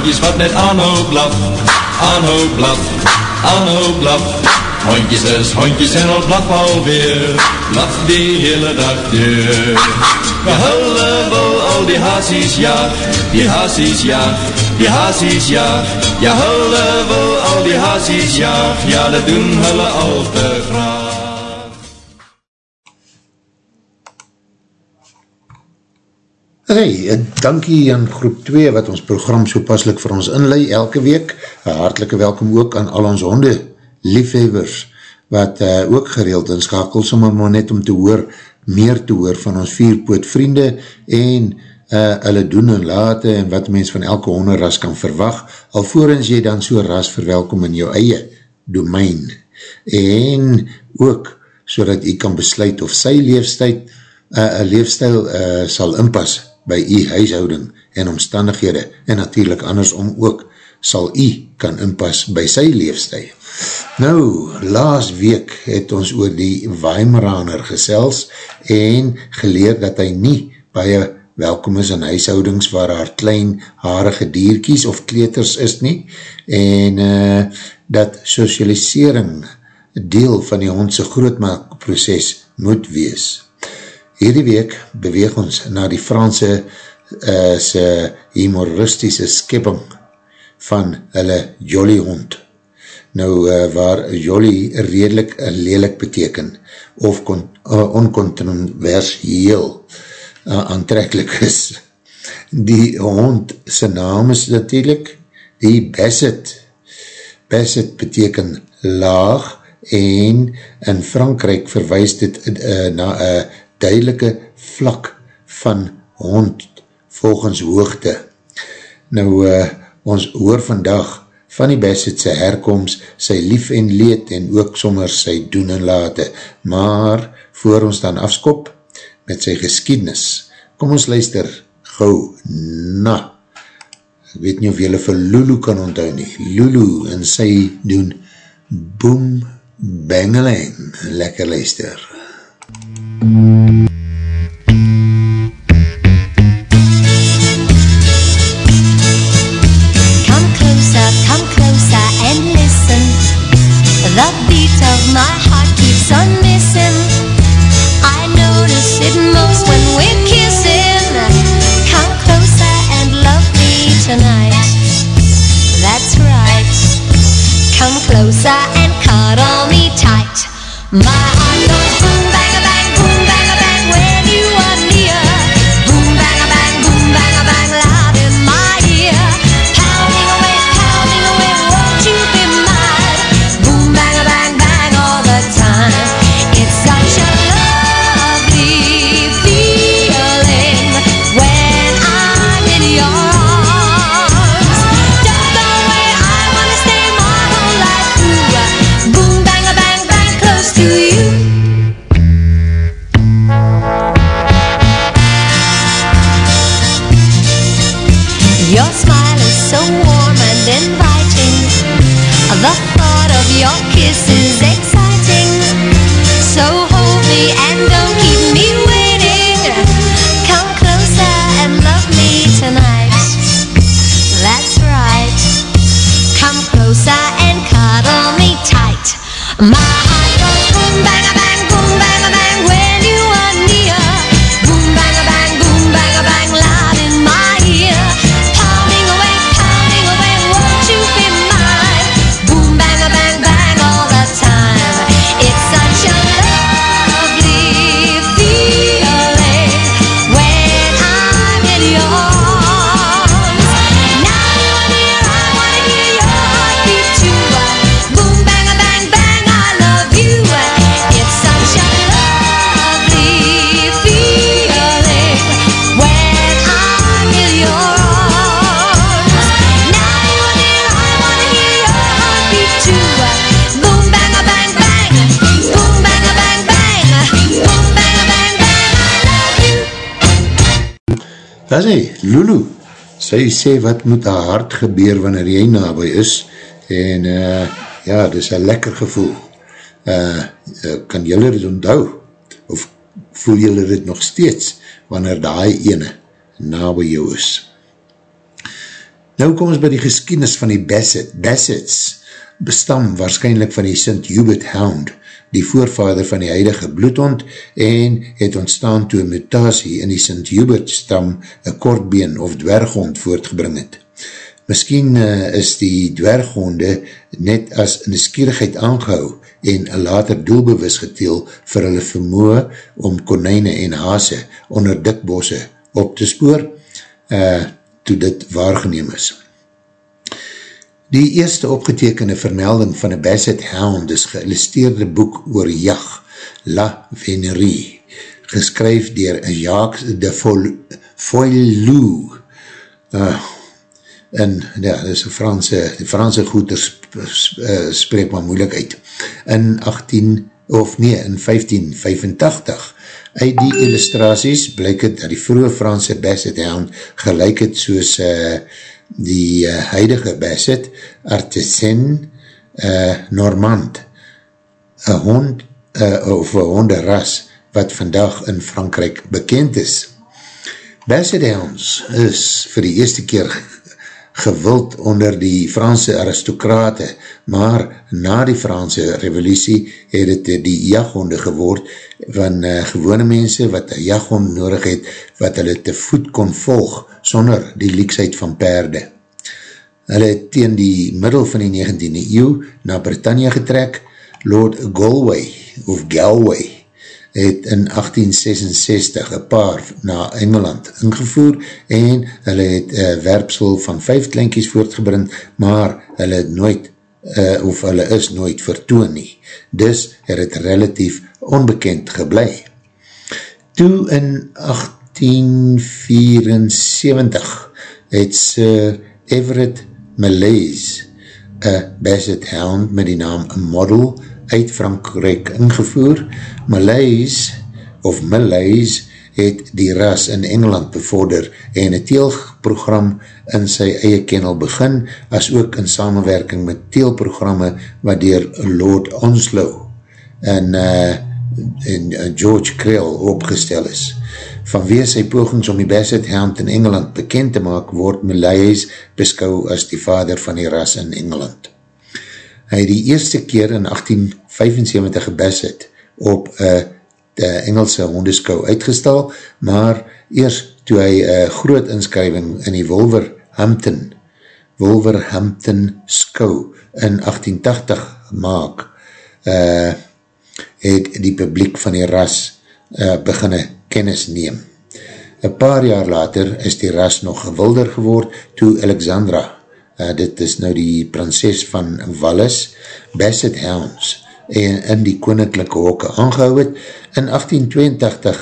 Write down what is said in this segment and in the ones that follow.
Hondjes wat net aanhoop blaf, aanhoop blaf, aanhoop blaf. Hondjes is hondjes en al blaf alweer, blaf die hele dag deur. We hullen wil al die hazies ja, die hazies ja, die hazies ja. Ja hullen wil al die hazies ja, ja dat doen hulle al te. Hey, dankie aan groep 2 wat ons program so paslik vir ons inlei elke week. Hartelike welkom ook aan al ons honde liefhevers wat uh, ook gereeld inskakel sommer maar net om te hoor, meer te hoor van ons vierpoot vriende en uh, hulle doen en late en wat mens van elke honderras kan verwag, alvorens jy dan so ras verwelkom in jou eie domein. En ook so dat jy kan besluit of sy leefstijl, uh, leefstijl uh, sal inpas by u huishouding en omstandighede en natuurlijk andersom ook sal u kan inpas by sy leefstijl. Nou, laas week het ons oor die Weimaraner gesels en geleer dat hy nie baie welkom is in huishoudings waar haar klein harige dierkies of kleters is nie en uh, dat socialisering deel van die hondse grootmaakproces moet wees. Hierdie week beweeg ons na die Franse uh, se humoristische skipping van hulle jolly hond. Nou, uh, waar jolly redelijk lelik beteken of uh, oncontroversieel uh, aantrekkelijk is. Die hond sy naam is natuurlijk die Bassett. Bassett beteken laag en in Frankrijk verwijs dit uh, na een uh, duidelike vlak van hond volgens hoogte. Nou, uh, ons hoor vandag van die Bassetse herkomst, sy lief en leed en ook sommer sy doen en late, maar voor ons dan afskop met sy geskiednis, kom ons luister gauw na. Ek weet nie of jylle vir Lulu kan onthou nie. Lulu en sy doen boom bangelang. Lekker luister. Come Thank you. Sy sê wat moet haar hart gebeur wanneer jy nabij is, en uh, ja, dit is een lekker gevoel. Uh, uh, kan jylle dit onthou, of voel jylle dit nog steeds, wanneer die ene nabij jou is. Nou kom ons by die geskiednis van die Bassett. Bassets bestam waarschijnlijk van die St. Hubert Hound, die voorvader van die huidige bloedhond en het ontstaan toe mutatie in die St. Hubert stam een kortbeen of dwerghond voortgebring het. Misschien uh, is die dwerghonde net as neskierigheid aangehou en later doelbewus geteel vir hulle vermoe om konijne en hase onder dikbosse op te spoor uh, toe dit waargeneem is. Die eerste opgetekende vermelding van een Basset Hound is geïllustreerde boek oor jag, La Venerie, geskryf dier Jacques de Foilou. Uh, en ja, dit is een Franse, die Franse goeder sp, sp, uh, spreek maar moeilik uit. In 18, of nee, in 1585, uit die illustraties blyk het dat die vroege Franse Basset Hound gelijk het soos uh, die uh, huidige Bassett, Artisan uh, Normand, een hond uh, of een honderras wat vandag in Frankrijk bekend is. Bassett Hounds is vir die eerste keer gewild onder die Franse aristokrate, maar na die Franse revolutie het het die jaghonde geword van uh, gewone mense wat een jaghond nodig het, wat hulle te voet kon volg, sonder die leeksheid van perde. Hulle het teen die middel van die 19e eeuw na Britannia getrek, Lord Galway, of Galway, het in 1866 een paar na Engeland ingevoer en hulle het uh, werpsel van vijf klinkies voortgebring, maar hulle het nooit, uh, of hulle is nooit vertoon nie. Dus het het relatief onbekend geblei. Toe in 1874 het Sir Everett Malaise, een Basset Hound met die naam Model, uit Frankrijk ingevoer. Malaise, of Malaise, het die ras in Engeland bevorder en het teelprogram in sy eie kennel begin, as ook in samenwerking met teelprogramme wat dier Lord Onslow en, uh, en uh, George Krill opgestel is. Vanweer sy pogings om die Basset Hound in Engeland bekend te maak, word Malaise beskou as die vader van die ras in Engeland. Hy die eerste keer in 1875 gebes het op uh, de Engelse hondeskou uitgestal, maar eers toe hy uh, groot inskrywing in die Wolverhampton Wolverhampton skou in 1880 maak, uh, het die publiek van die ras uh, beginne kennis neem. Een paar jaar later is die ras nog gewilder geword toe Alexandra uh, dit is nou die prinses van Wallis, Bassett Hounds, en in die koninklijke hokke aangehou het. In 1882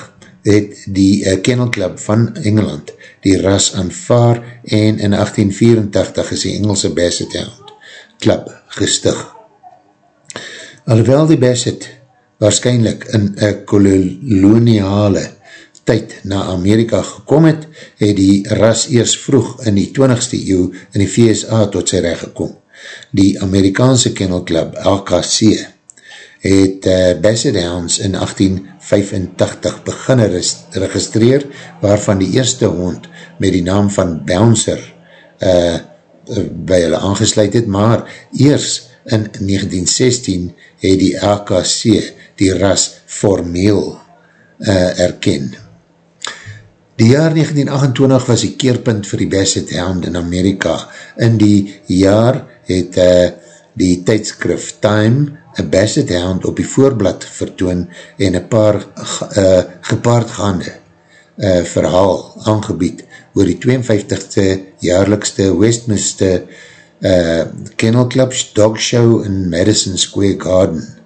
het die uh, Kennel Club van Engeland die ras aanvaar en in 1884 is die Engelse Bassett Hound Club gestig. Alhoewel die Bassett waarschijnlijk in een koloniale tyd na Amerika gekom het, het die ras eers vroeg in die 20ste eeuw in die VSA tot sy recht gekom. Die Amerikaanse Kennel Club, AKC, het uh, Bassett Hounds in 1885 beginne registreer, waarvan die eerste hond met die naam van Bouncer uh, by hulle aangesluit het, maar eers in 1916 het die AKC die ras formeel uh, erkend. Die jaar 1928 was die keerpunt vir die Basset Hound in Amerika. In die jaar het uh, die tijdskrif Time een Basset Hound op die voorblad vertoon en een paar uh, gepaardgaande uh, verhaal aangebied oor die 52ste jaarlikste Westminster uh, Kennel Clubs Dog Show in Madison Square Garden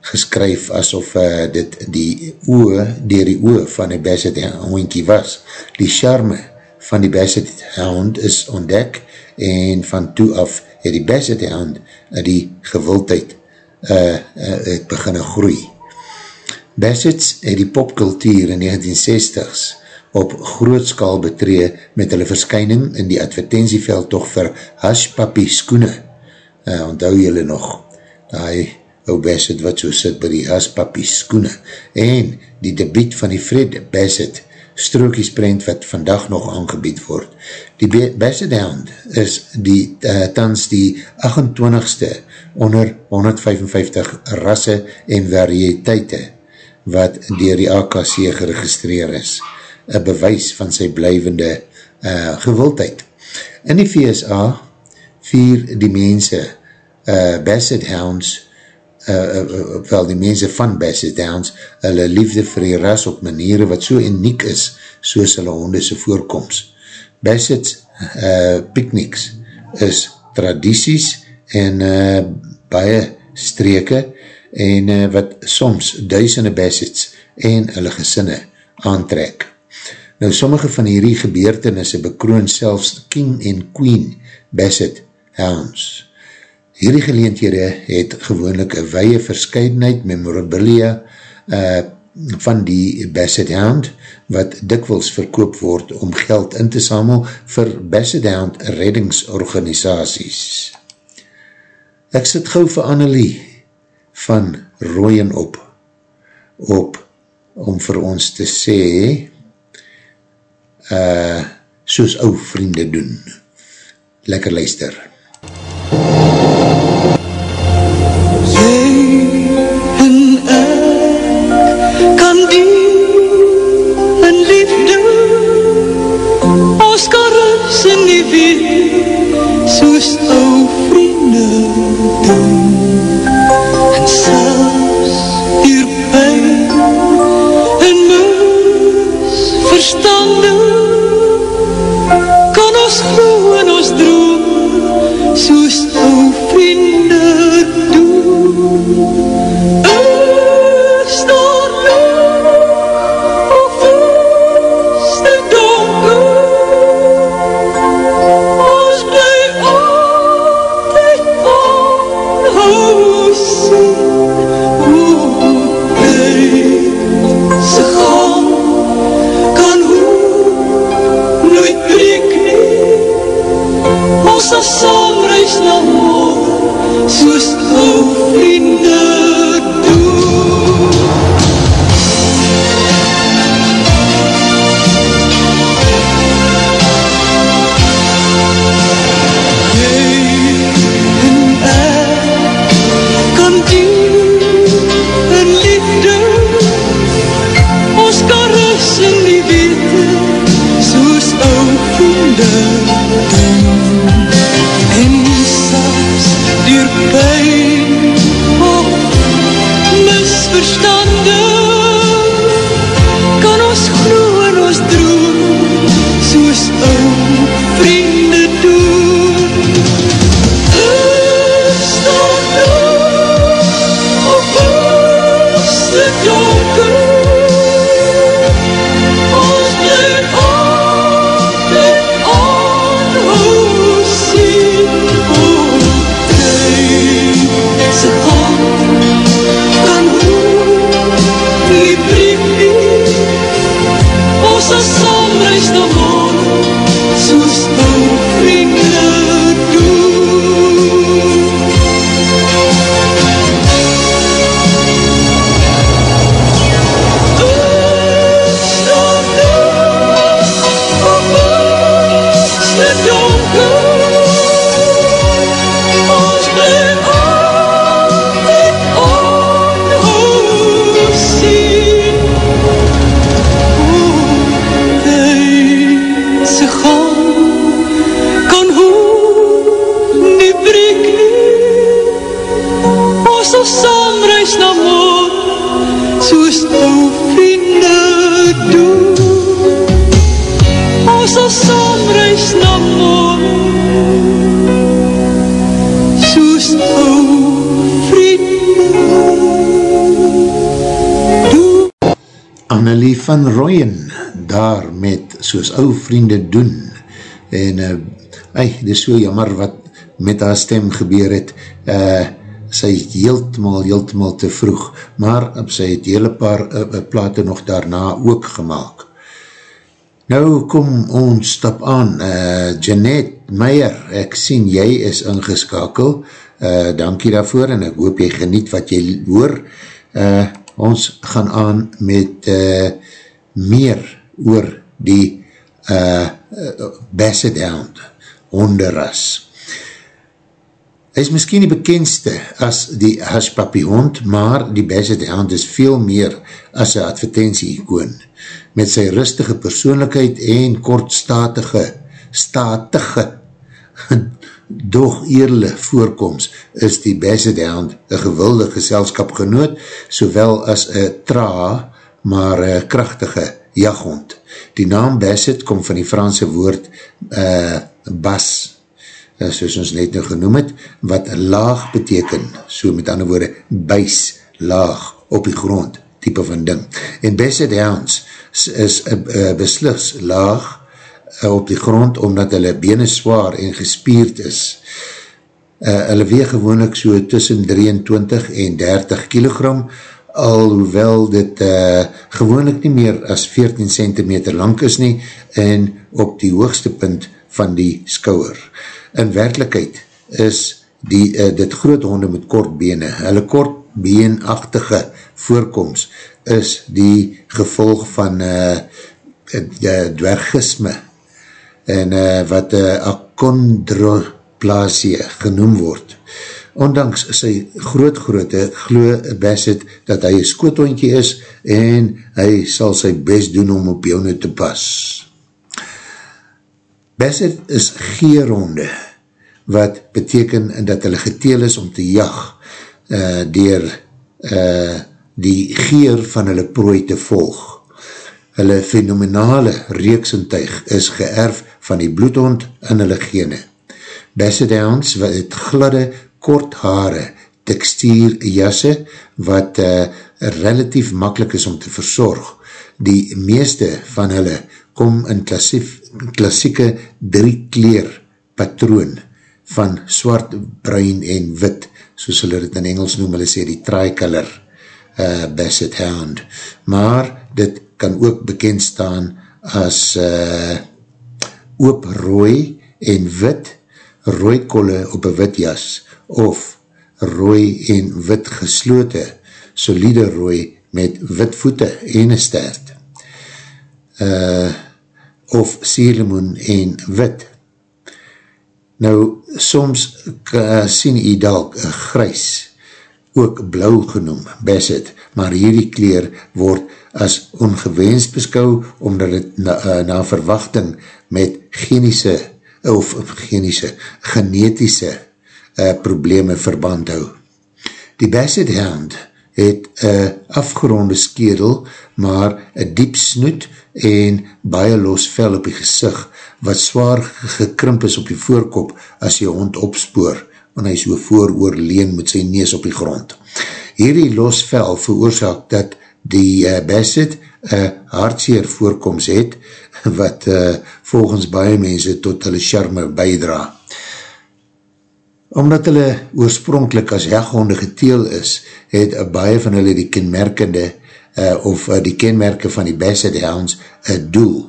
geskryf asof uh, dit die oe, dier die oe van die Basset Houndkie was. Die charme van die Basset Hound is ontdek en van toe af het die Basset Hound uh, die gewildheid uh, uh, het beginne groei. Bassets het die popkultuur in 1960s op grootskaal betree met hulle verskyning in die advertentieveld toch vir hashpappie skoene. Uh, onthou julle nog, die ou Bassett wat so sit by die hashpappie skoene. En die debiet van die Fred Bassett strookiesprent wat vandag nog aangebied word. Die Bassett Hound is die, uh, tans die 28ste onder 155 rasse en varieteite wat dier die AKC geregistreer is. Een bewys van sy blijvende uh, gewildheid. In die VSA vier die mense uh, Bassett Hounds uh, uh, wel die mense van Bassett Hounds hulle liefde vir die ras op maniere wat so uniek is soos hulle hondese voorkomst. Bassett uh, picnics is tradities en uh, baie streke en uh, wat soms duisende Bassets en hulle gesinne aantrek. Nou, sommige van hierdie gebeurtenisse bekroon selfs King en Queen Bassett Hounds. Hierdie geleentjere het gewoonlik een weie verscheidenheid memorabilia uh, van die Bassett Hound wat dikwels verkoop word om geld in te samel vir Bassett Hound reddingsorganisaties. Ek sit gauw vir Annelie van Rooien op, op om vir ons te sê, uh, soos ou vriende doen. Lekker luister. Jy Saam reis na môre, soos ou Sal saam reis na môre, soos ou vriende doen. Ons sal saam reis na môre, soos ou. Annelie van Rooyen, daar met soos ou vriende doen. En, uh, ei, dit is so jammer wat met haar stem gebeur het. Uh, sy het heeltemaal, heeltemaal te vroeg, maar sy het hele paar uh, uh, plate nog daarna ook gemaakt. Nou kom ons stap aan, uh, Jeanette Meijer, ek sien jy is ingeskakel, uh, dankie daarvoor en ek hoop jy geniet wat jy hoor. Uh, ons gaan aan met uh, meer oor die uh, Basset Hound, honderras. Hy is miskien die bekendste as die Hushpuppy hond, maar die Basset Hound is veel meer as een advertentie-icoon met sy rustige persoonlijkheid en kortstatige, statige, doch eerle voorkomst, is die Basset Hound een gewilde geselskapgenoot, sowel as een tra, maar een krachtige jaghond. Die naam Basset kom van die Franse woord uh, bas, uh, soos ons net nou genoem het, wat laag beteken, so met ander woorde, buis, laag, op die grond, type van ding. En Basset Hounds, is uh, beslis laag uh, op die grond, omdat hulle bene zwaar en gespierd is. Uh, hulle weeg gewoonlik so tussen 23 en 30 kilogram, alhoewel dit uh, gewoonlik nie meer as 14 centimeter lang is nie, en op die hoogste punt van die skouwer. In werkelijkheid is die, uh, dit groot honde met kort bene. Hulle kort beenachtige voorkomst is die gevolg van uh, dwergisme en uh, wat uh, akondroplasie genoem word. Ondanks sy groot groote glo Bassett dat hy een skoothondje is en hy sal sy best doen om op jou te pas. Bassett is geeronde wat beteken dat hulle geteel is om te jag uh, dier uh, die geer van hulle prooi te volg. Hulle fenomenale reeksentuig is geërf van die bloedhond in hulle gene. Bassethounds het gladde, kort hare, tekstuur jasse, wat uh, relatief makkelijk is om te verzorg. Die meeste van hulle kom in klassieke drie kleer patroon van swart, bruin en wit, soos hulle het in Engels noem, hulle sê die tricolor uh, Basset Hound. Maar dit kan ook bekend staan as uh, oop rooi en wit, rooi kolle op een wit jas, of rooi en wit geslote, solide rooi met wit voete en een stert. Uh, of sierlemoen en wit. Nou, soms uh, sien jy dalk een grys, ook blauw genoem, Bassett, maar hierdie kleer word as ongewenst beskou, omdat het na, uh, na verwachting met genische, of genische, genetische uh, probleme verband hou. Die Bassett Hound het een afgeronde skedel, maar een diep snoet en baie los vel op die gezicht, wat zwaar gekrimp is op die voorkop as jy hond opspoor want hy so vooroor leen met sy nees op die grond. Hierdie losvel veroorzaak dat die uh, Bassett uh, hartseer voorkomst het, wat uh, volgens baie mense tot hulle charme bijdra. Omdat hulle oorspronkelijk as heghonde geteel is, het uh, baie van hulle die kenmerkende uh, of uh, die kenmerke van die Bassett Hounds een doel.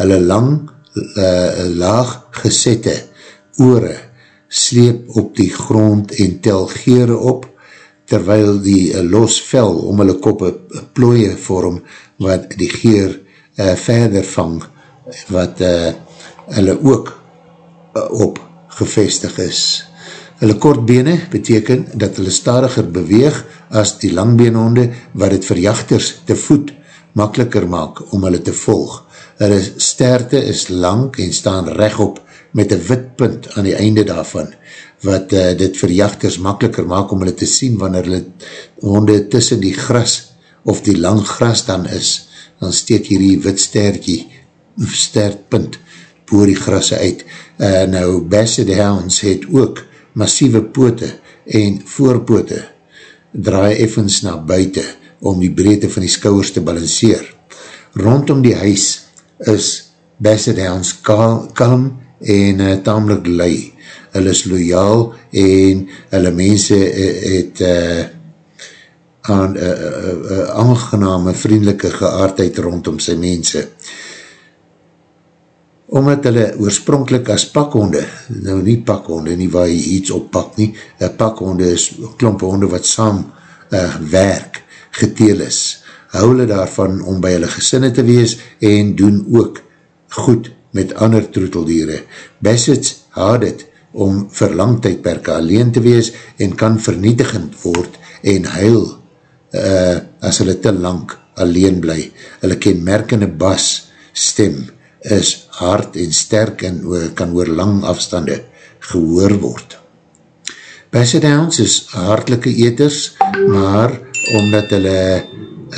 Hulle lang, uh, laag gesette oore sleep op die grond en tel gere op, terwyl die uh, los vel om hulle koppe plooie vorm, wat die geer uh, verder vang, wat uh, hulle ook uh, op gevestig is. Hulle kortbene beteken dat hulle stadiger beweeg as die langbeenhonde, wat het vir jachters te voet makkeliker maak om hulle te volg. Hulle sterte is lang en staan recht op met een wit punt aan die einde daarvan, wat uh, dit vir jachters makkeliker maak om hulle te sien wanneer hulle honde tussen die gras of die lang gras dan is, dan steek hier die wit sterkie, sterpunt, boor die grasse uit. Uh, nou, Basset Hounds het ook massieve poote en voorpoote draai effens na buiten om die breedte van die skouwers te balanceer. Rondom die huis is Basset Hounds kaal, kalm en uh, tamelijk lui. Hulle is loyaal en hulle mense uh, het uh, aan uh, uh, uh, aangename vriendelike geaardheid rondom sy mense. Uh, omdat hulle oorspronkelijk as pakhonde, nou nie pakhonde nie waar jy iets oppak nie, pakhonde is klompe honde wat saam uh, werk, geteel is, hou hulle daarvan om by hulle gesinne te wees en doen ook goed met ander troeteldiere. Bassets haad het om vir langtijdperke alleen te wees en kan vernietigend word en huil uh, as hulle te lang alleen bly. Hulle kenmerkende bas stem is hard en sterk en kan oor lang afstande gehoor word. Basset Hounds is hartelike eters, maar omdat hulle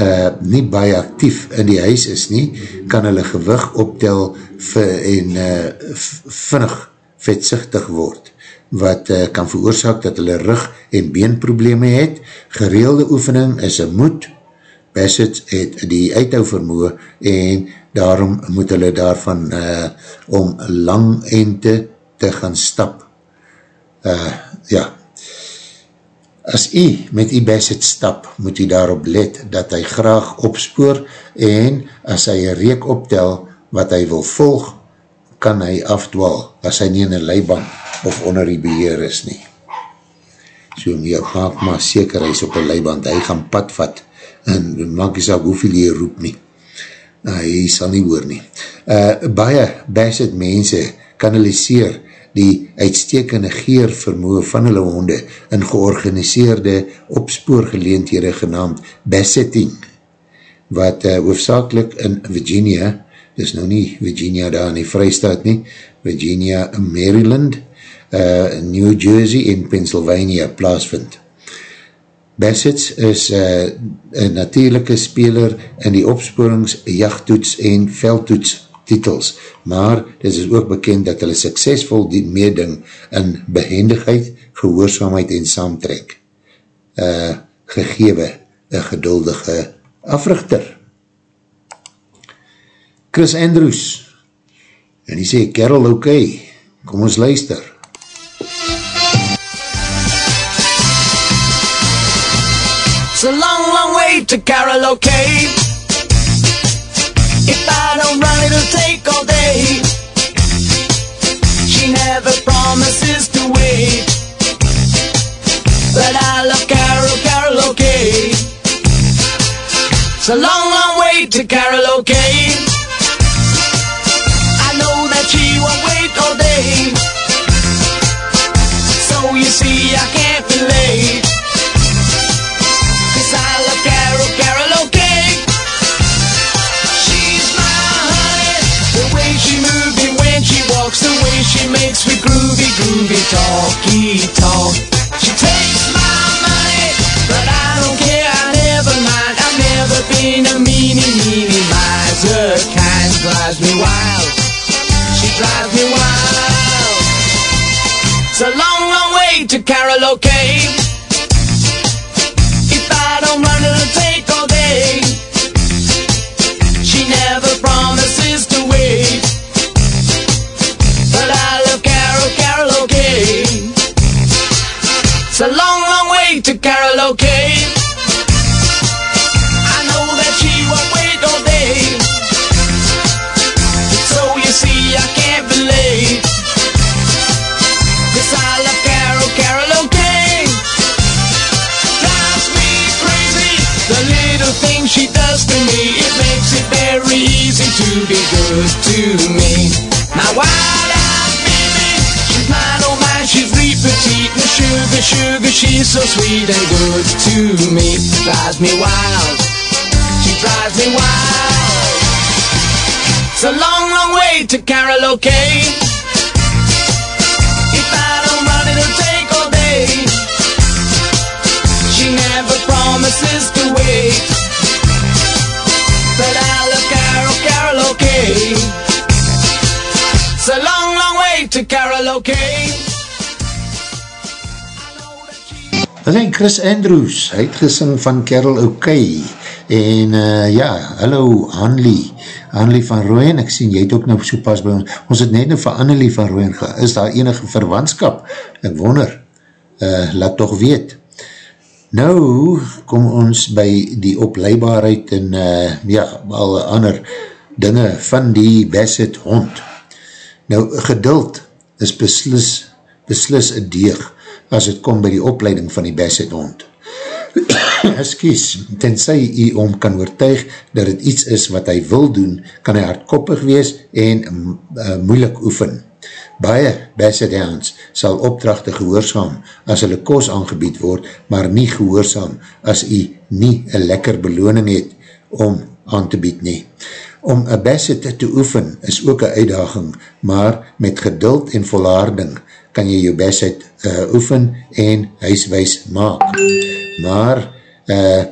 uh, nie baie actief in die huis is nie, kan hulle gewig optel en uh, vinnig vetsichtig word, wat uh, kan veroorzaak dat hulle rug en beenprobleme het. Gereelde oefening is een moed, Bassett het die uithou vermoe en daarom moet hulle daarvan uh, om lang ente te gaan stap. Uh, ja, as jy met die Bassett stap, moet jy daarop let dat hy graag opspoor en as hy een reek optel wat hy wil volg, kan hy afdwal as hy nie in een leiband of onder die beheer is nie. So my maak maar seker hy is op een leiband, hy gaan pad vat en maak jy saak hoeveel jy roep nie uh, hy sal nie hoor nie. Uh, baie Bassett mense kanaliseer die uitstekende geervermoe van hulle honde in georganiseerde opspoorgeleenthede genaamd Bassetting, wat uh, hoofdzakelik in Virginia, dis nou nie Virginia daar in die vrystaat nie, Virginia, Maryland, uh, New Jersey en Pennsylvania plaasvind. Bassett is uh, een natuurlijke speler in die opsporings, jachttoets en veldtoets titels, maar dit is ook bekend dat hulle suksesvol die meeding in behendigheid, gehoorzaamheid en saamtrek uh, gegewe een geduldige africhter. Chris Andrews en die sê, Carol, oké, okay, kom ons luister. To karaoke. If I don't run, it'll take all day. She never promises to wait. But I love Carol, karaoke. It's a long, long way to karaoke. Groovy, talky, talk. She takes my money, but I don't care, I never mind. I've never been a meanie, meanie, miser kind. Drives me wild. She drives me wild. It's a long, long way to karaoke. She's so sweet and good to me. Drives me wild, she drives me wild. It's a long, long way to karaoke. If I don't run, it'll take all day. She never promises to wait. But I love Carol, Carol, okay. It's a long, long way to karaoke. Dit is Chris Andrews, hy het gesing van Carol O'Kay, en uh, ja, hallo Hanlie, Hanlie van Rooyen, ek sien jy het ook nou so pas by ons, ons het net nou van Annelie van Rooyen gehad, is daar enige verwantskap, ek wonder, uh, laat toch weet. Nou, kom ons by die opleibaarheid en uh, ja, alle ander dinge van die Bassett hond. Nou, geduld is beslis, beslis een deeg as het kom by die opleiding van die Basset hond. Excuse, tenzij hy om kan oortuig dat het iets is wat hy wil doen, kan hy hardkoppig wees en uh, moeilik oefen. Baie Basset Hounds sal opdrachte gehoorzaam as hulle kos aangebied word, maar nie gehoorzaam as hy nie een lekker beloning het om aan te bied nie. Om een Basset te oefen is ook een uitdaging, maar met geduld en volharding kan jy jou Basset uh, oefen en huiswijs maak. Maar uh,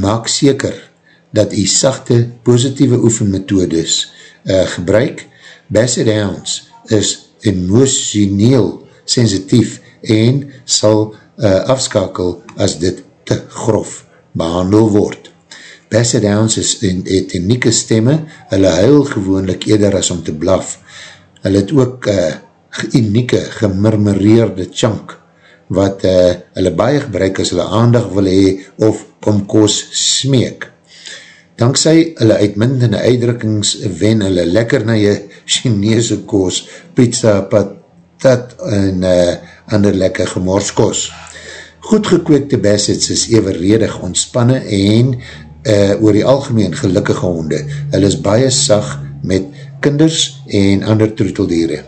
maak seker dat jy sachte positieve oefenmethodes uh, gebruik. Basset Hounds is emotioneel sensitief en sal uh, afskakel as dit te grof behandel word. Basset Hounds is in, het unieke stemme, hulle huil gewoonlik eerder as om te blaf. Hulle het ook uh, unieke gemurmureerde chunk wat uh, hulle baie gebruik as hulle aandag wil hee of om koos smeek. Dankzij hulle uitmindende uitdrukkings wen hulle lekker na jy Chinese koos, pizza, patat en uh, ander lekker gemorskos. Goed gekweekte bassets is evenredig ontspanne en uh, oor die algemeen gelukkige honde. Hulle is baie sag met kinders en ander troeteldiere.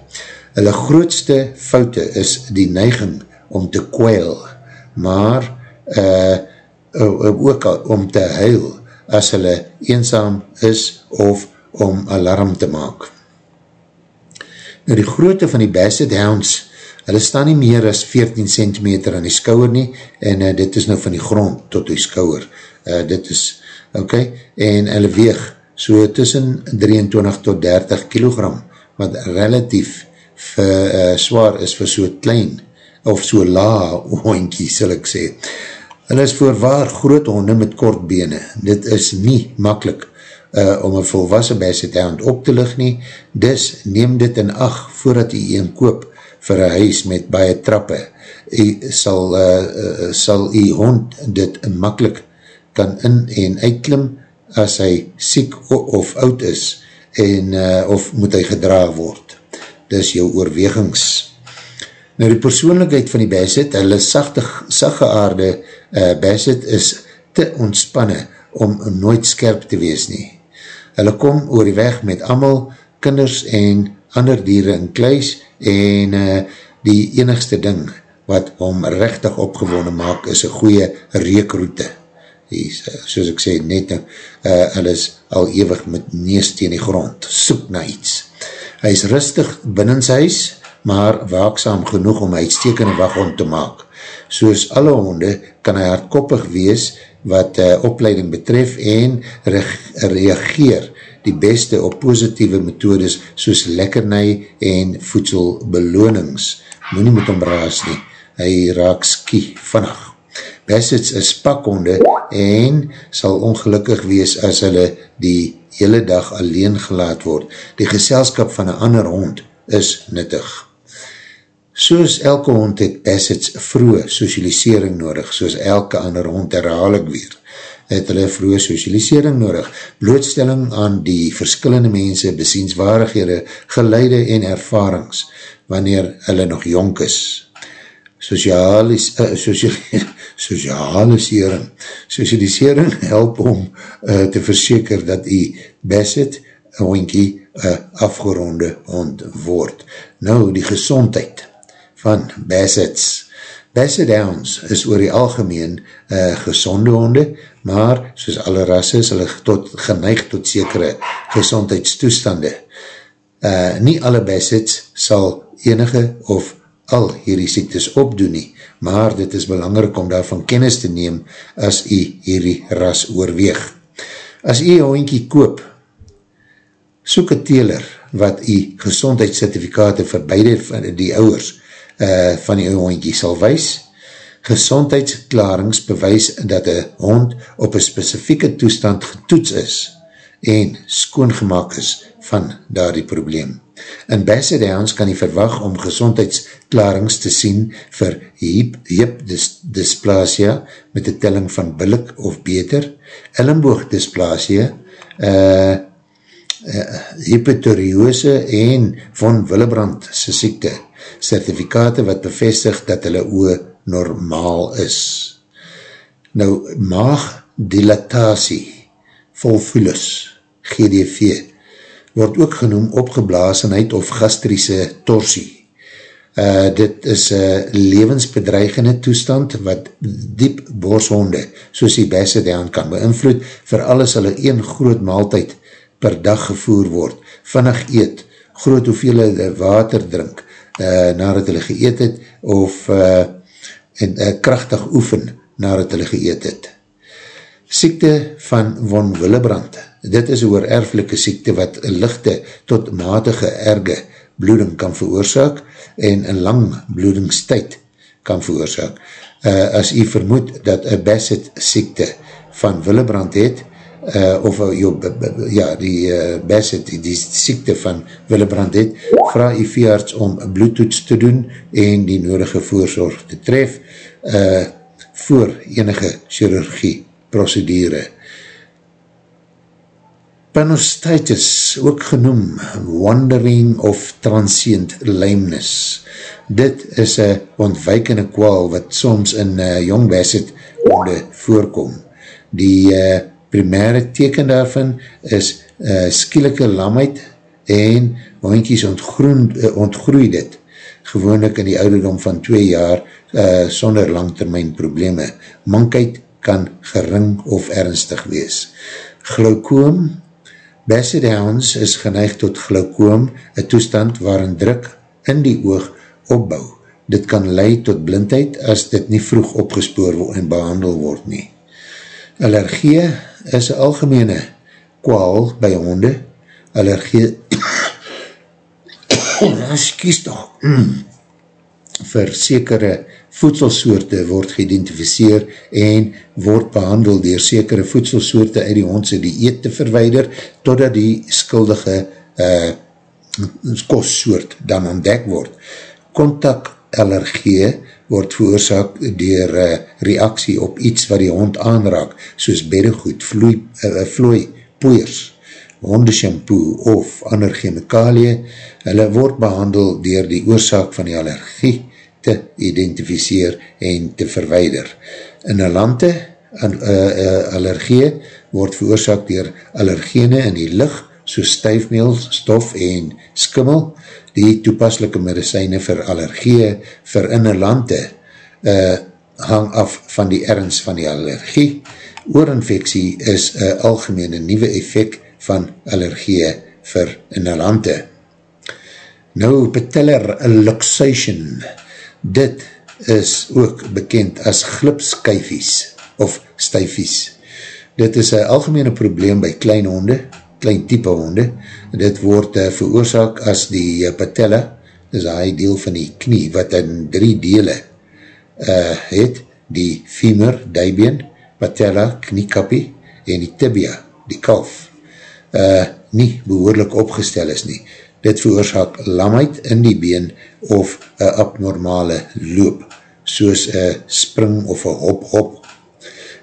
Hulle grootste foute is die neiging om te kwijl, maar uh, ook om te huil as hulle eenzaam is of om alarm te maak. Nou die grootte van die Basset Hounds, hulle staan nie meer as 14 cm aan die skouwer nie, en uh, dit is nou van die grond tot die skouwer. Uh, dit is, ok, en hulle weeg so tussen 23 tot 30 kilogram, wat relatief vir, uh, zwaar is vir so klein, of so la hondkie, sal ek sê. Hulle is voorwaar groot honde met kort bene. Dit is nie makkelijk uh, om een volwassen basset hound op te lig nie, dus neem dit in acht voordat jy een koop vir een huis met baie trappe. Jy sal, uh, uh, sal jy hond dit makkelijk kan in en uitklim as hy siek of oud is en uh, of moet hy gedra word. Dis jou oorwegings. Nou die persoonlijkheid van die Basset, hulle sagge aarde uh, Basset is te ontspanne om nooit skerp te wees nie. Hulle kom oor die weg met amal kinders en ander dieren in kluis en uh, die enigste ding wat om rechtig opgewonnen maak is een goeie reekroute. Soos ek sê, net uh, hulle is al ewig met nees teen die grond, soek na iets. Hy is rustig binnen sy huis, maar waakzaam genoeg om uitstekende waghond te maak. Soos alle honde kan hy hardkoppig wees wat uh, opleiding betref en re reageer die beste op positieve methodes soos lekkernij en voedselbelonings. Moe nie met hom raas nie, hy raak skie vannig. Bassets is pakhonde en sal ongelukkig wees as hulle die hele dag alleen gelaat word. Die geselskap van een ander hond is nuttig. Soos elke hond het assets vroege socialisering nodig, soos elke ander hond herhaal ek weer, het hulle vroege socialisering nodig, blootstelling aan die verskillende mense, besienswaardighede, geleide en ervarings, wanneer hulle nog jonk is. Socialis, uh, social, socialisering socialisering help om uh, te verseker dat die Bassett, hondkie, uh, afgeronde hond word. Nou, die gezondheid van Bassets. Basset Downs is oor die algemeen uh, gezonde honde, maar soos alle rasse is hulle tot, geneig tot sekere gezondheidstoestande. Uh, nie alle Bassets sal enige of al hierdie siektes opdoen nie, maar dit is belangrijk om daarvan kennis te neem as jy hierdie ras oorweeg. As jy een hondkie koop, soek een teler wat jy gezondheidscertificate vir beide van die ouwers uh, van die hondkie sal wees. Gezondheidsklarings bewys dat een hond op een specifieke toestand getoets is en skoongemaak is van daar die probleem. In Basset Hounds kan jy verwag om gezondheidsklarings te sien vir hip, hip met die telling van billik of beter, ellenboog dysplasia, uh, uh, hypotheriose en von Willebrand sy siekte, certificate wat bevestig dat hulle oe normaal is. Nou, maagdilatatie, volvulus, GDV, word ook genoem opgeblaasenheid of gastrische torsie. Uh, dit is een levensbedreigende toestand wat diep borshonde, soos die Bassedown kan beïnvloed, vir alles hulle een groot maaltijd per dag gevoer word, vannig eet, groot hoeveelheid water drink, uh, nadat hulle geëet het, of uh, en, uh, krachtig oefen nadat hulle geëet het. Siekte van von Willebrand, dit is oor erflike siekte wat lichte tot matige erge bloeding kan veroorzaak en een lang bloedingstijd kan veroorzaak. Uh, as jy vermoed dat een Bassett siekte van Willebrand het, uh, of uh, jo, ja, die uh, Bassett, die, siekte van Willebrand het, vraag jy veearts om bloedtoets te doen en die nodige voorzorg te tref uh, voor enige chirurgie procedure. Panostitis, ook genoem wandering of transient lameness. Dit is een ontwijkende kwaal wat soms in uh, jong basit onde voorkom. Die uh, primaire teken daarvan is uh, skielike lamheid en hondjies uh, ontgroei dit. Gewoonlik in die ouderdom van 2 jaar uh, sonder langtermijn probleme. Mankheid kan gering of ernstig wees. Glaukoom Basset Hounds is geneig tot glaukoom, een toestand waarin druk in die oog opbouw. Dit kan leid tot blindheid as dit nie vroeg opgespoor en behandel word nie. Allergie is een algemene kwaal by honde. Allergie excuse toch vir sekere voedselsoorte word geïdentificeer en word behandel dier sekere voedselsoorte uit die hondse die eet te verweider, totdat die skuldige uh, kostsoort dan ontdek word. Kontakallergie word veroorzaak dier uh, reaksie op iets wat die hond aanraak, soos beddegoed, vloei, uh, vloei, poeiers, hondeshampoo of ander chemikalie. Hulle word behandel dier die oorzaak van die allergie te identificeer en te verweider. In een lande, uh, uh, allergie word veroorzaak dier allergene in die licht, soos stuifmeel, stof en skimmel, die toepaslike medicijne vir allergie vir in een lande uh, hang af van die ernst van die allergie. Oorinfeksie is een algemene nieuwe effect van allergie vir in een lande. Nou, patellar luxation, Dit is ook bekend as glipskyfies of styfies. Dit is een algemene probleem by klein honde, klein type honde. Dit word uh, veroorzaak as die uh, patella, dis hy deel van die knie, wat in drie dele uh, het, die femur, dijbeen, patella, kniekappie, en die tibia, die kalf, uh, nie behoorlik opgestel is nie dit veroorzaak lamheid in die been of een abnormale loop, soos een spring of een hop-hop.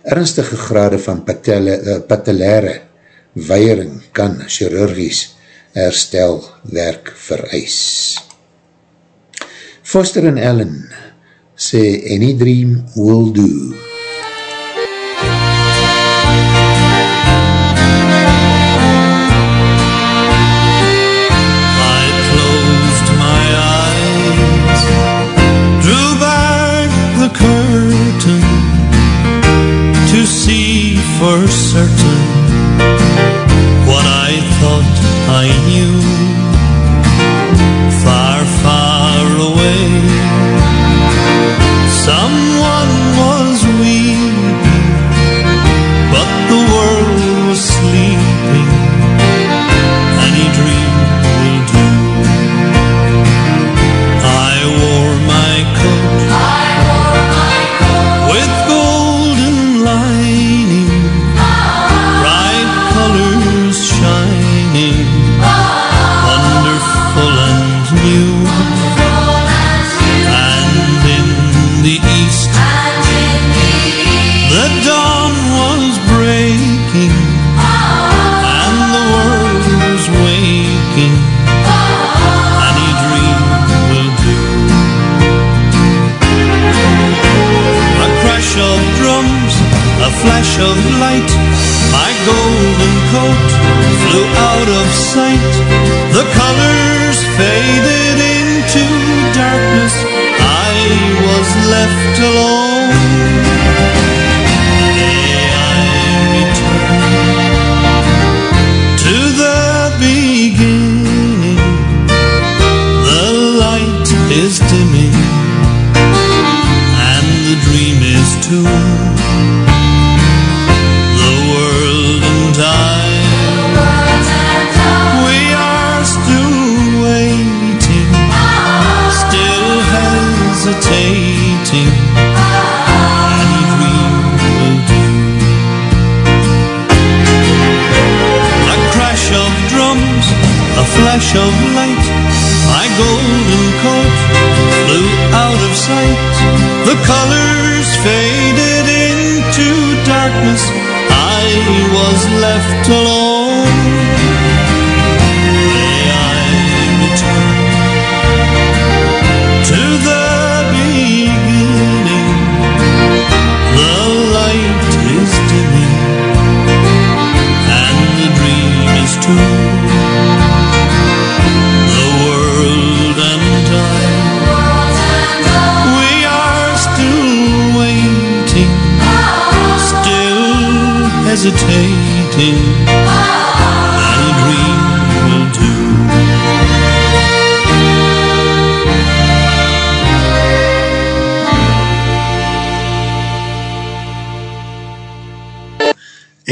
Ernstige grade van eh, patellaire weiering kan chirurgies herstel werk vereis. Foster en Ellen sê any dream will do. Certain what I thought I knew. Far, far away, someone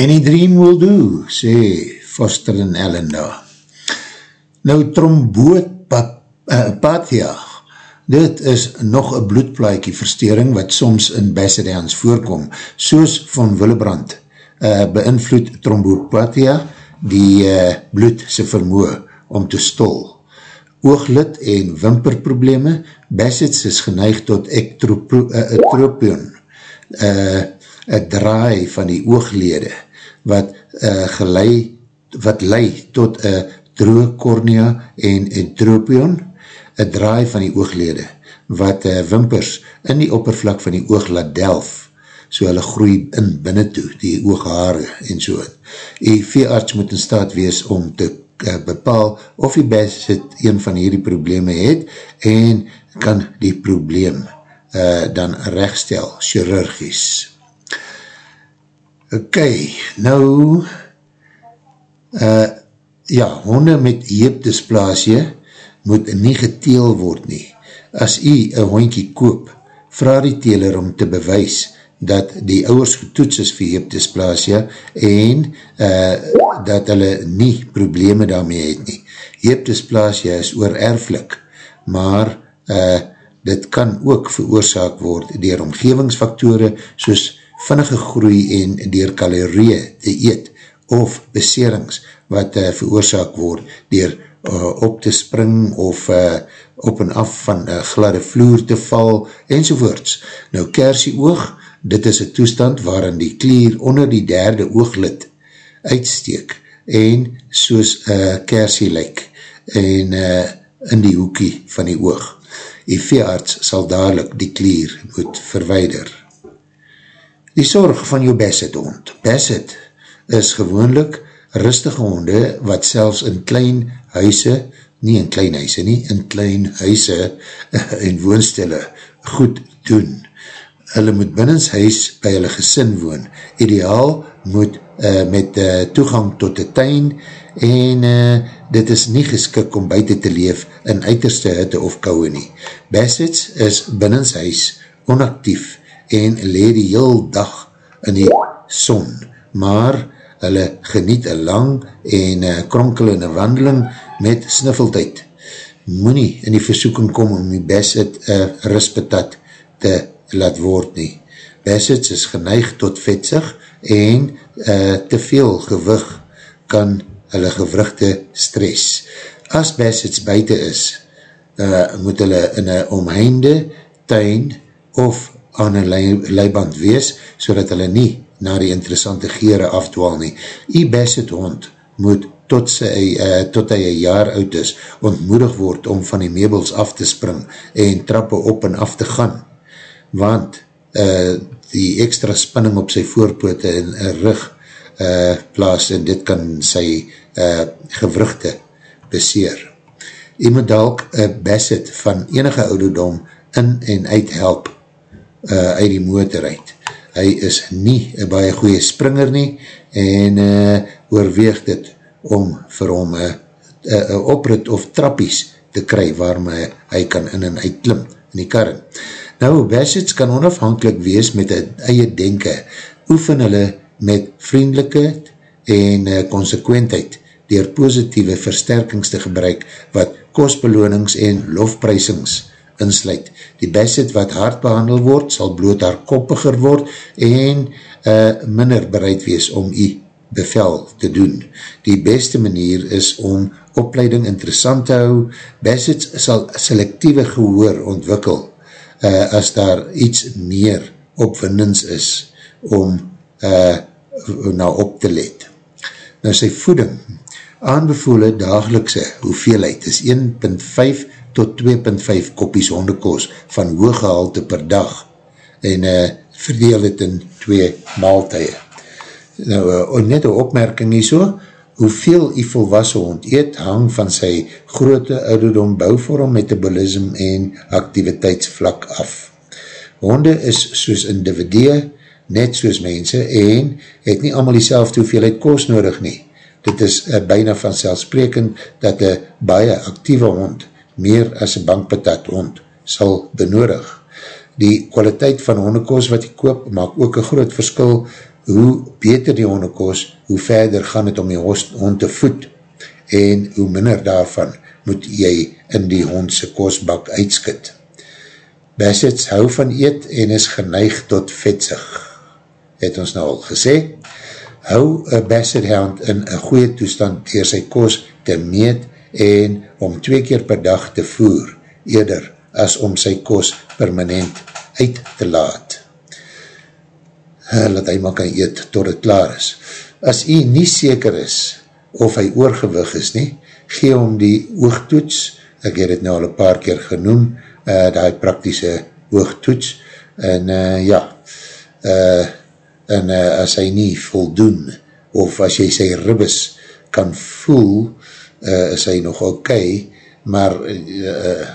Any dream will do, sê Foster en Ellen daar. Nou, trombootpathia, dit is nog een bloedplaaikie verstering wat soms in Bassadians voorkom, soos van Willebrand, uh, beïnvloed trombootpathia die uh, bloed sy vermoe om te stol. Ooglid en wimperprobleme, Bassets is geneig tot ektropion, uh, een draai van die ooglede, wat uh, gelei, wat lei tot een droe cornea en entropion, een draai van die ooglede, wat uh, wimpers in die oppervlak van die oog laat delf, so hulle groei in binnen toe, die ooghaare en so. Die veearts moet in staat wees om te uh, bepaal of die Bassett een van hierdie probleme het, en kan die probleem uh, dan rechtstel, chirurgisch. Ok, nou, uh, ja, honde met heepdysplasie moet nie geteel word nie. As jy een hondkie koop, vraag die teler om te bewys dat die ouwers getoets is vir heepdysplasie en uh, dat hulle nie probleme daarmee het nie. Heepdysplasie is oorerflik, maar uh, dit kan ook veroorzaak word dier omgevingsfaktore soos vinnige groei en dier kalorieën te eet of beserings wat uh, veroorzaak word dier uh, op te spring of uh, op en af van uh, gladde vloer te val enzovoorts. Nou kersie oog, dit is een toestand waarin die klier onder die derde ooglid uitsteek en soos uh, kersie lyk en uh, in die hoekie van die oog. Die veearts sal dadelijk die klier moet verweider. Die zorg van jou Basset hond. Basset is gewoonlik rustige honde wat selfs in klein huise, nie in klein huise nie, in klein huise en woonstelle goed doen. Hulle moet binnens huis by hulle gesin woon. Ideaal moet uh, met uh, toegang tot die tuin en uh, dit is nie geskik om buiten te leef in uiterste hitte of kouwe nie. Bassets is binnens huis onactief en leed die heel dag in die son, maar hulle geniet een lang en uh, kronkelende wandeling met snuffeltijd. Moe nie in die versoeking kom om die Bassett uh, rispetat te laat word nie. Bassets is geneig tot vetsig en uh, te veel gewig kan hulle gewrugte stress. As Bassets buiten is, uh, moet hulle in een omheinde tuin of aan een leiband wees, so dat hulle nie na die interessante gere afdwaal nie. Die Bassett hond moet tot, sy, uh, tot hy een jaar oud is, ontmoedig word om van die meubels af te spring en trappe op en af te gaan. Want uh, die extra spanning op sy voorpoote en rug uh, plaas en dit kan sy uh, gewrugte beseer. Jy moet dalk een Bassett van enige ouderdom in en uit help uh, uit die motor uit. Hy is nie een baie goeie springer nie en uh, oorweeg dit om vir hom een oprit of trappies te kry waarom hy, hy kan in en uit klim in die karren. Nou, Bassets kan onafhankelijk wees met een eie denke, oefen hulle met vriendelijkheid en uh, consequentheid dier positieve versterkings te gebruik wat kostbelonings en lofprysings insluit. Die Basset wat hard behandel word, sal bloot haar koppiger word en uh, minder bereid wees om jy bevel te doen. Die beste manier is om opleiding interessant te hou. Bassets sal selectieve gehoor ontwikkel uh, as daar iets meer opwindings is om uh, nou op te let. Nou sy voeding, aanbevoelde dagelikse hoeveelheid is 1.5 tot 2.5 kopies hondekoos van hooggehalte per dag en uh, verdeel het in twee maaltuie. Nou, uh, net een opmerking nie so, hoeveel die volwassen hond eet hang van sy grote ouderdom bouwvorm, metabolism en activiteitsvlak af. Honde is soos individue, net soos mense en het nie allemaal die selfde hoeveelheid koos nodig nie. Dit is uh, bijna vanzelfsprekend dat een baie actieve hond meer as een bankpatat hond sal benodig. Die kwaliteit van hondekoos wat jy koop maak ook een groot verskil hoe beter die hondekoos, hoe verder gaan het om die hond te voed en hoe minder daarvan moet jy in die hondse koosbak uitskit. Bassets hou van eet en is geneig tot vetsig het ons nou al gesê, hou een Basset Hound in een goeie toestand dier sy koos te meet en om twee keer per dag te voer, eerder as om sy koos permanent uit te laat. Laat hy maar kan eet tot het klaar is. As hy nie seker is of hy oorgewig is nie, gee om die oogtoets, ek het het nou al een paar keer genoem, uh, die praktische oogtoets, en uh, ja, uh, en uh, as hy nie voldoen, of as jy sy ribbes kan voel, uh, is hy nog ok, maar uh,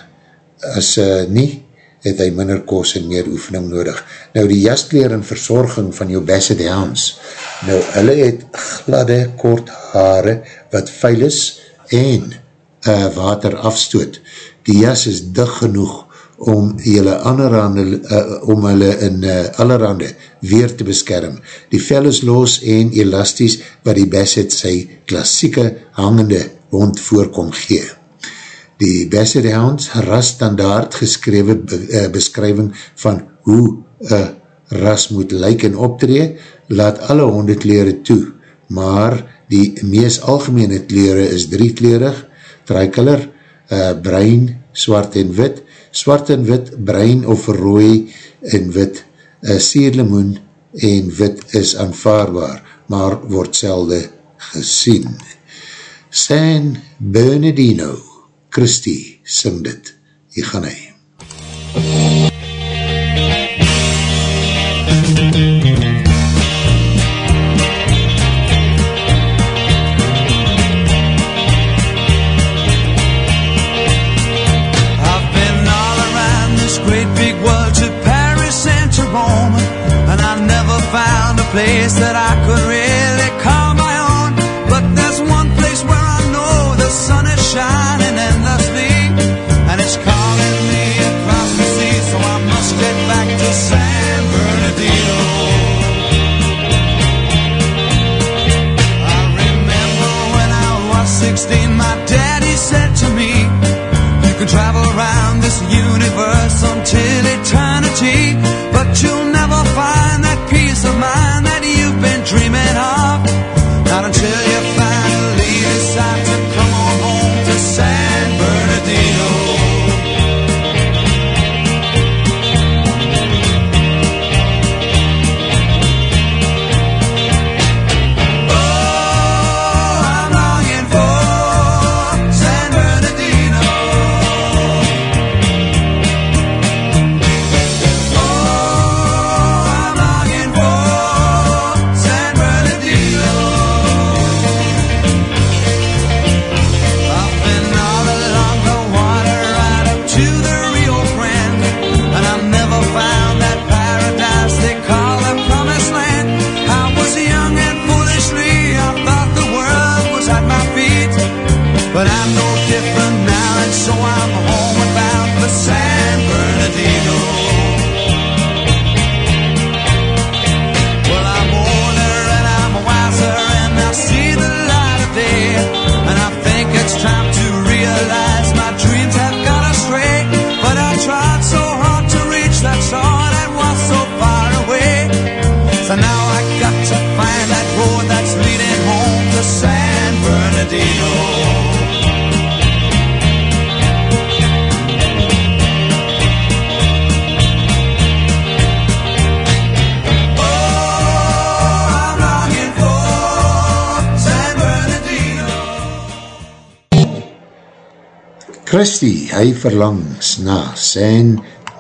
as uh, nie, het hy minder kos en meer oefening nodig. Nou die jaskleer en verzorging van jou Basset Hounds, nou hulle het gladde, kort haare, wat vuil is en uh, water afstoot. Die jas is dig genoeg om julle allerhande, uh, om hulle in uh, allerhande weer te beskerm. Die vel is los en elasties wat die Bassett sy klassieke hangende hond voorkom gee. Die Bassett Hounds ras standaard geskrewe be, uh, beskrywing van hoe een ras moet lyk en optree, laat alle hondekleren toe, maar die mees algemene kleren is drieklerig, tricolour, uh, bruin, swart en wit, swart en wit, bruin of rooi en wit, uh, sierlemoen en wit is aanvaarbaar, maar word selde gesien. San Bernardino, Christie, sing dit, hier gaan hy. place Christy, hy verlangs na San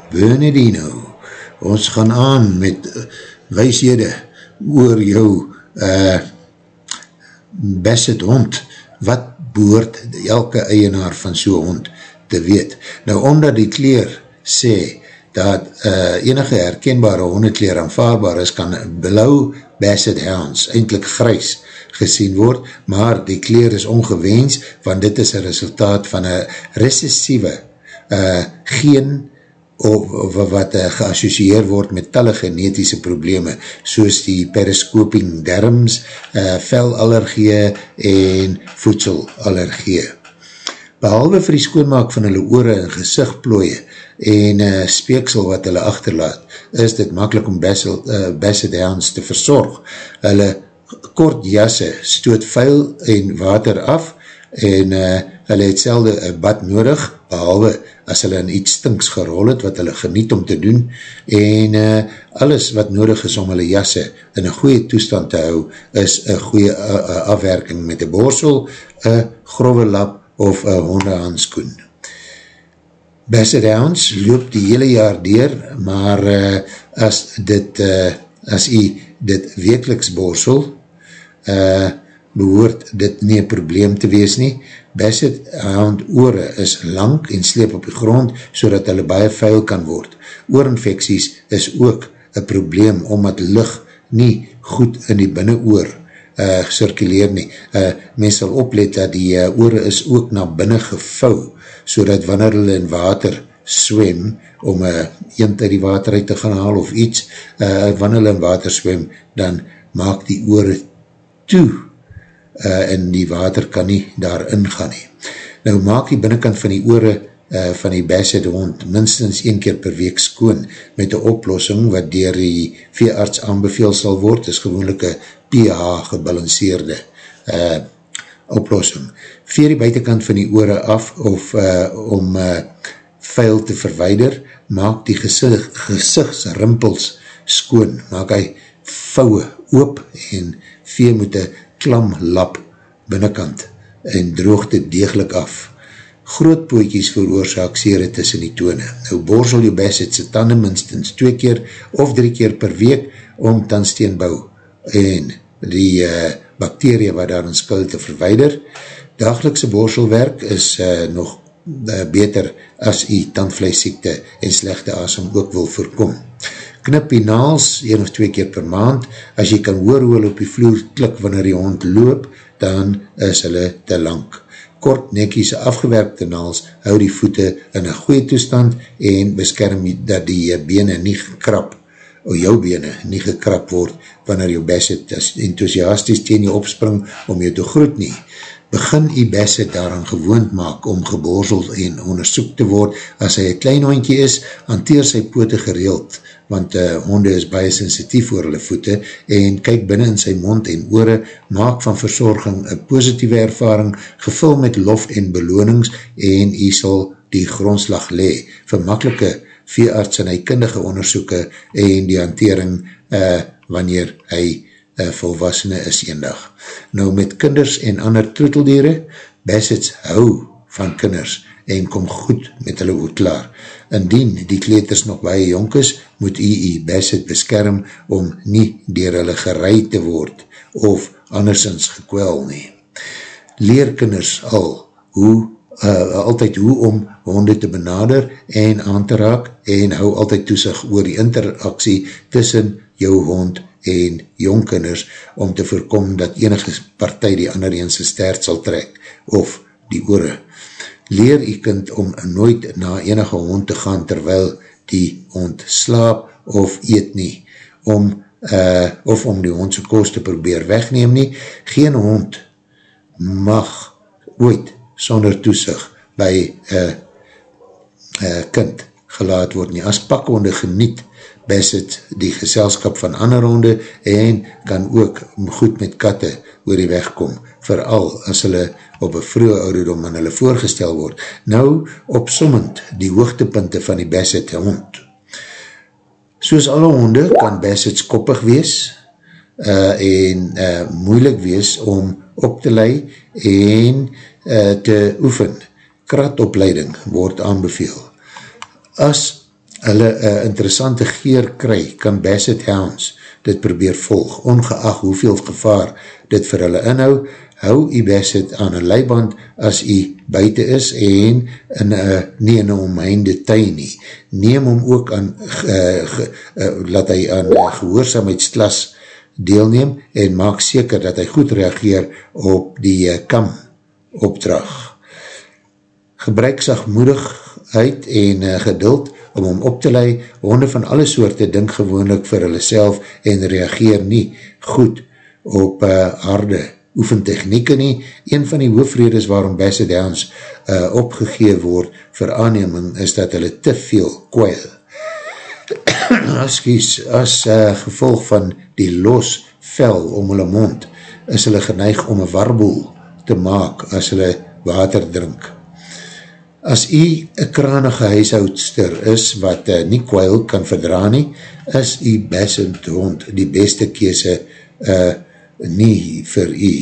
Bernardino. Ons gaan aan met uh, wijshede oor jou uh, Basset hond. Wat behoort elke eienaar van so'n hond te weet? Nou, omdat die kleer sê dat uh, enige herkenbare hondekleer aanvaarbaar is, kan blauw Basset Hounds, eindelijk grys, gesien word, maar die kleer is ongewens, want dit is een resultaat van een recessieve uh, geen of, of wat uh, geassocieer word met talle genetische probleme, soos die periscoping derms, uh, velallergie en voedselallergie. Behalwe vir die skoonmaak van hulle oore en gezichtplooie en uh, speeksel wat hulle achterlaat, is dit makkelijk om Basset uh, Hounds te verzorg. Hulle kort jasse stoot vuil en water af en uh, hulle het selde een bad nodig, behalwe as hulle in iets stinks gerol het, wat hulle geniet om te doen, en uh, alles wat nodig is om hulle jasse in een goeie toestand te hou, is een goeie uh, uh, afwerking met een borsel, een grove lap of een hondehandskoen. Basset Hounds loop die hele jaar deur, maar uh, as dit, uh, as jy dit wekeliks borsel, uh, behoort dit nie een probleem te wees nie. Basset Hound oore is lang en sleep op die grond, so dat hulle baie vuil kan word. Oorinfecties is ook een probleem, omdat lucht nie goed in die binnenoor uh, circuleer nie. Uh, mens sal oplet dat die uh, oore is ook na binnen gevou, so dat wanneer hulle in water swem, om uh, eend uit die water uit te gaan haal of iets, uh, wanneer hulle in water swem, dan maak die oore toe, uh, en die water kan nie daar ingaan nie. Nou maak die binnenkant van die oore uh, van die Basset hond minstens een keer per week skoon met die oplossing wat dier die veearts aanbeveel sal word, is gewoonlik een pH gebalanceerde uh, oplossing. Veer die buitenkant van die oore af of uh, om uh, vuil te verweider, maak die gezicht, gezichtsrimpels skoon, maak hy vouwe oop en vee moet een klam lap binnenkant en droog dit degelijk af. Groot pootjies veroorzaak sere tussen die tone. Nou borsel jou best het sy tanden minstens twee keer of drie keer per week om tandsteenbouw en die uh, bakterie wat daar in skul te verweider. Dagelikse borselwerk is uh, nog beter as die tandvleesiekte en slechte asem ook wil voorkom. Knip die naals een of twee keer per maand. As jy kan hoor hoe hulle op die vloer klik wanneer die hond loop, dan is hulle te lang. Kort nekies afgewerkte naals hou die voete in een goeie toestand en beskerm dat die bene nie gekrap of jou bene nie gekrap word wanneer jou Bassett enthousiasties teen jou opspring om jou te groet nie. Begin die Bassett daaraan gewoond maak om geborseld en onderzoek te word. As hy een klein hondje is, hanteer sy pote gereeld, want uh, honde is baie sensitief oor hulle voete en kyk binnen in sy mond en oore, maak van verzorging een positieve ervaring, gevul met lof en belonings en hy sal die grondslag le vir makkelike veearts en hy kindige onderzoeken en die hantering uh, wanneer hy uh, volwassene is eendag. Nou met kinders en ander troeteldiere, Bassets hou van kinders en kom goed met hulle ook klaar. Indien die kleeters nog baie jonk is, moet I.I. Bassett beskerm om nie dier hulle gereid te word of andersins gekwel nie. Leer kinders al hoe uh, altyd hoe om honde te benader en aan te raak en hou altyd toesig oor die interaksie tussen jou hond en jongkinders om te voorkom dat enige partij die ander eense stert sal trek of die oore. Leer die kind om nooit na enige hond te gaan terwyl die hond slaap of eet nie, om, uh, of om die hondse kost te probeer wegneem nie. Geen hond mag ooit sonder toesig by uh, uh, kind gelaat word nie. As pakhonde geniet Bassett die geselskap van ander honde en kan ook goed met katte oor die weg kom, vooral as hulle op een vroege ouderdom aan hulle voorgestel word. Nou opsommend die hoogtepunte van die Bassett hond. Soos alle honde kan Bassett koppig wees uh, en uh, moeilik wees om op te lei en uh, te oefen. Kratopleiding word aanbeveel. As hulle uh, interessante geer kry, kan Bassett Hounds dit probeer volg, ongeacht hoeveel gevaar dit vir hulle inhou, hou jy Bassett aan een leiband as jy buiten is en in a, nie in een omheinde tuin nie. Neem hom ook aan, uh, ge, uh, laat hy aan uh, gehoorzaamheidsklas deelneem en maak seker dat hy goed reageer op die uh, kam opdrag. Gebruik sagmoedigheid en uh, geduld om hom op te lei, honde van alle soorte dink gewoonlik vir hulle self en reageer nie goed op uh, harde oefentechnieke nie. Een van die hoofredes waarom Basset Downs uh, opgegeef word vir aanneming is dat hulle te veel kwijl. as, as uh, gevolg van die los vel om hulle mond is hulle geneig om een warboel te maak as hulle water drink. As u een kranige huishoudster is wat uh, nie kwijl kan verdra nie, is u Bassett hond die beste kese uh, nie vir u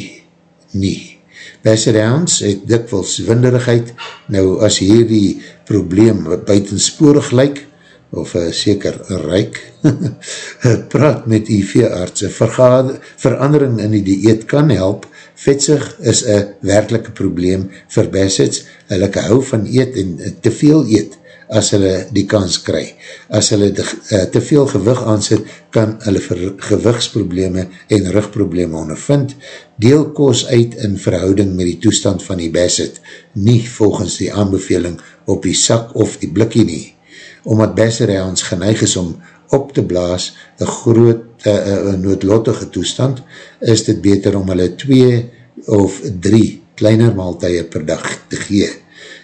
nie. Bassett Hounds het dikwels winderigheid, nou as hier die probleem buitensporig lyk, of uh, seker ryk, praat met die veeartse, verandering in die dieet kan help, Vetsig is een werkelike probleem vir Bassets, hulle hou van eet en te veel eet as hulle die kans kry. As hulle de, uh, te veel gewig aansit, kan hulle gewigsprobleme en rugprobleme ondervind. Deel koos uit in verhouding met die toestand van die Basset, nie volgens die aanbeveling op die sak of die blikkie nie. Omdat Basset ons geneig is om op te blaas, een groot, uh, uh, noodlottige toestand, is dit beter om hulle twee of drie kleiner maaltuie per dag te gee,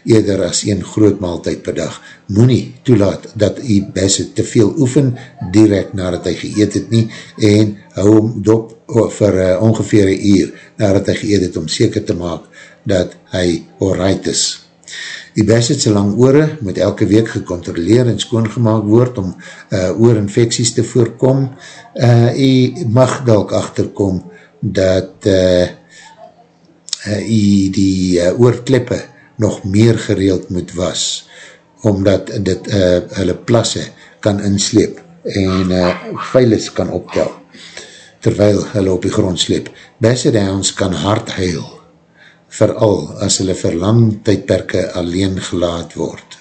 eerder as een groot maaltuid per dag. Moe nie toelaat dat jy best te veel oefen, direct nadat hy geëet het nie, en hou hom dop vir uh, ongeveer een uur nadat hy geëet het, om seker te maak dat hy alright is. Die Bassetse lang oore moet elke week gecontroleer en skoongemaak word om uh, oorinfecties te voorkom. Uh, jy mag dalk achterkom dat uh, uh, jy die uh, oorklippe nog meer gereeld moet was, omdat dit uh, hulle plasse kan insleep en uh, veilis kan optel, terwyl hulle op die grond sleep. Bassette Hounds kan hard huil vooral as hulle vir lang tydperke alleen gelaat word.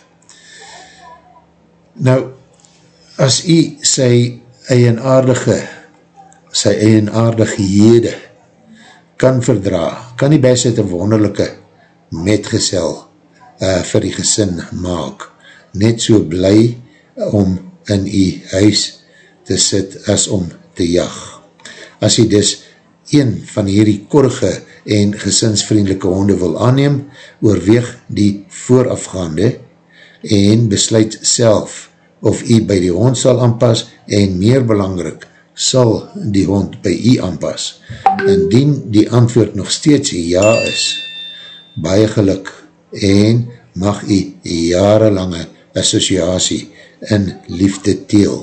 Nou, as u sy eienaardige, sy eienaardige hede kan verdra, kan die het een wonderlijke metgesel uh, vir die gesin maak, net so bly om in die huis te sit as om te jag. As hy dus een van hierdie korge en gesinsvriendelike honde wil aanneem, oorweeg die voorafgaande en besluit self of jy by die hond sal aanpas en meer belangrik, sal die hond by jy aanpas. Indien die antwoord nog steeds ja is, baie geluk en mag jy jarelange associatie in liefde teel.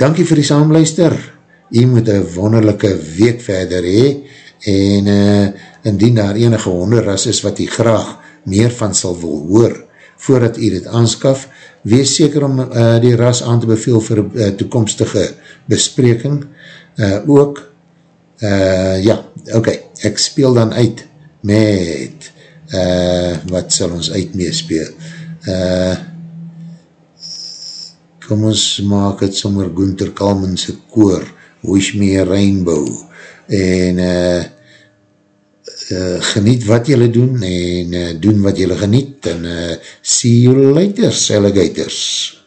Dankie vir die saamluister, jy moet een wonderlijke week verder hee, en uh, indien daar enige honderras is wat jy graag meer van sal wil hoor, voordat jy dit aanskaf, wees seker om uh, die ras aan te beveel vir uh, toekomstige bespreking. Uh, ook, uh, ja, ok, ek speel dan uit met, uh, wat sal ons uit meespeel? Uh, kom ons maak het sommer Gunther Kalmanse koor, Wish Me a Rainbow, en uh, uh, geniet wat jylle doen en uh, doen wat jylle geniet en uh, see you later, alligators.